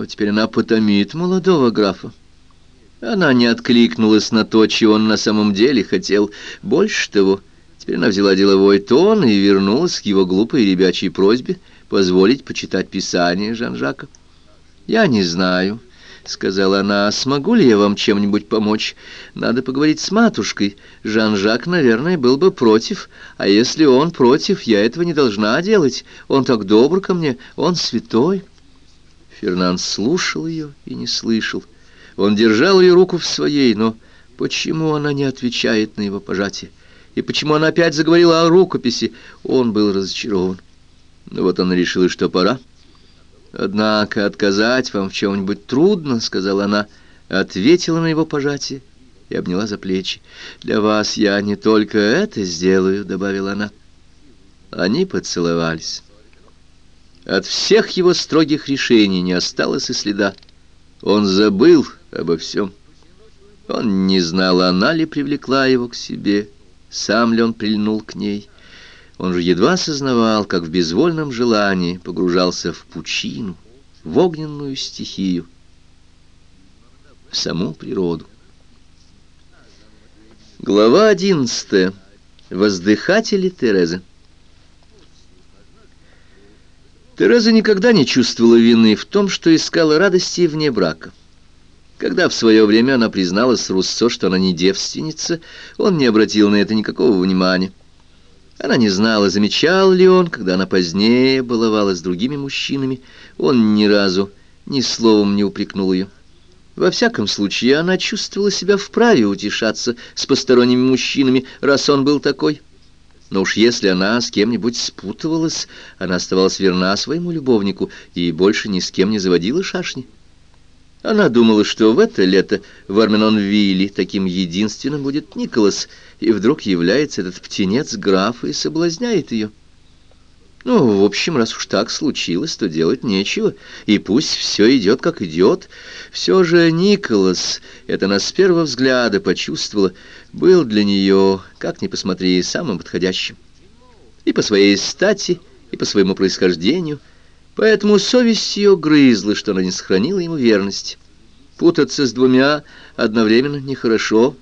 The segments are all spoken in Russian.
Но теперь она потомит молодого графа. Она не откликнулась на то, чего он на самом деле хотел. Больше того, теперь она взяла деловой тон и вернулась к его глупой ребячей просьбе позволить почитать Писание Жан-Жака. «Я не знаю», — сказала она, — «смогу ли я вам чем-нибудь помочь? Надо поговорить с матушкой. Жан-Жак, наверное, был бы против, а если он против, я этого не должна делать. Он так добр ко мне, он святой». Фернан слушал ее и не слышал. Он держал ее руку в своей, но почему она не отвечает на его пожатие? И почему она опять заговорила о рукописи? Он был разочарован. Но вот она решила, что пора. «Однако отказать вам в чем-нибудь трудно», — сказала она, ответила на его пожатие и обняла за плечи. «Для вас я не только это сделаю», — добавила она. Они поцеловались. От всех его строгих решений не осталось и следа. Он забыл обо всем. Он не знал, она ли привлекла его к себе, сам ли он прильнул к ней. Он же едва сознавал, как в безвольном желании погружался в пучину, в огненную стихию, в саму природу. Глава одиннадцатая. Воздыхатели Терезы. Тереза никогда не чувствовала вины в том, что искала радости вне брака. Когда в свое время она призналась Руссо, что она не девственница, он не обратил на это никакого внимания. Она не знала, замечал ли он, когда она позднее баловалась с другими мужчинами. Он ни разу ни словом не упрекнул ее. Во всяком случае, она чувствовала себя вправе утешаться с посторонними мужчинами, раз он был такой. Но уж если она с кем-нибудь спутывалась, она оставалась верна своему любовнику и больше ни с кем не заводила шашни. Она думала, что в это лето в Арменонвилле таким единственным будет Николас, и вдруг является этот птенец графа и соблазняет ее. Ну, в общем, раз уж так случилось, то делать нечего, и пусть все идет, как идет. Все же Николас, это она с первого взгляда почувствовала, был для нее, как ни посмотри, самым подходящим. И по своей стати, и по своему происхождению, поэтому совесть ее грызла, что она не сохранила ему верность. Путаться с двумя одновременно нехорошо,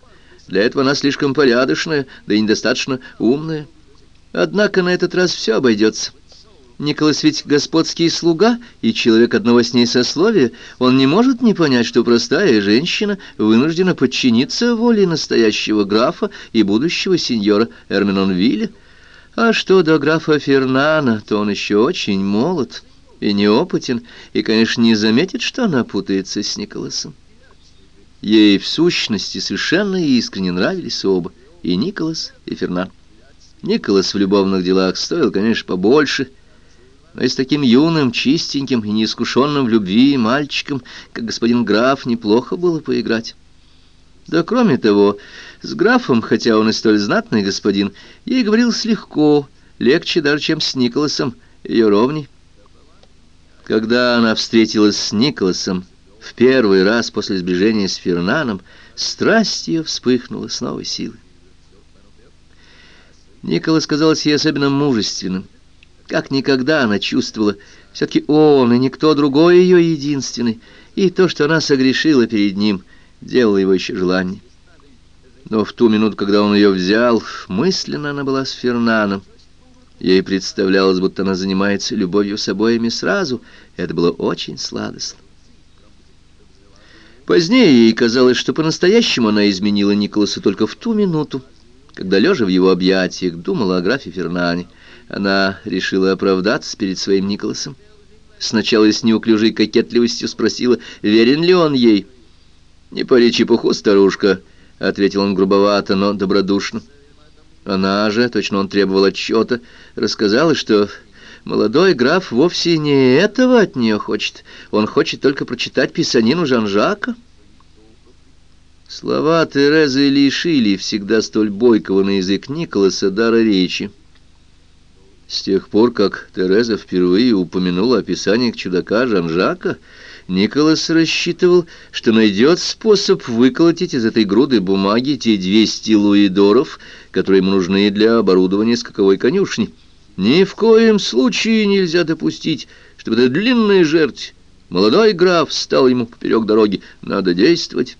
для этого она слишком порядочная, да и недостаточно умная. Однако на этот раз все обойдется. Николас ведь господский слуга и человек одного с ней сословия. Он не может не понять, что простая женщина вынуждена подчиниться воле настоящего графа и будущего сеньора Эрменонвилля. А что до графа Фернана, то он еще очень молод и неопытен, и, конечно, не заметит, что она путается с Николасом. Ей в сущности совершенно искренне нравились оба, и Николас, и Фернан. Николас в любовных делах стоил, конечно, побольше, но и с таким юным, чистеньким и неискушенным в любви мальчиком, как господин граф, неплохо было поиграть. Да кроме того, с графом, хотя он и столь знатный господин, ей говорилось легко, легче даже, чем с Николасом, ее ровней. Когда она встретилась с Николасом в первый раз после сближения с Фернаном, страсть ее вспыхнула с новой силой. Николас казалось ей особенно мужественным. Как никогда она чувствовала, все-таки он и никто другой ее единственный, и то, что она согрешила перед ним, делало его еще желание. Но в ту минуту, когда он ее взял, мысленно она была с Фернаном. Ей представлялось, будто она занимается любовью с обоими сразу, и это было очень сладостно. Позднее ей казалось, что по-настоящему она изменила Николаса только в ту минуту, когда, лежа в его объятиях, думала о графе Фернане, она решила оправдаться перед своим Николасом. Сначала с неуклюжей кокетливостью спросила, верен ли он ей. «Не пари чепуху, старушка», — ответил он грубовато, но добродушно. Она же, точно он требовал отчета, рассказала, что молодой граф вовсе не этого от нее хочет. Он хочет только прочитать писанину Жан-Жака. Слова Терезы лишили всегда столь бойкого на язык Николаса дара речи. С тех пор, как Тереза впервые упомянула описание чудака Жан-Жака, Николас рассчитывал, что найдет способ выколотить из этой груды бумаги те 200 луидоров, которые ему нужны для оборудования скаковой конюшни. Ни в коем случае нельзя допустить, чтобы эта длинная жертва Молодой граф стал ему поперек дороги. Надо действовать.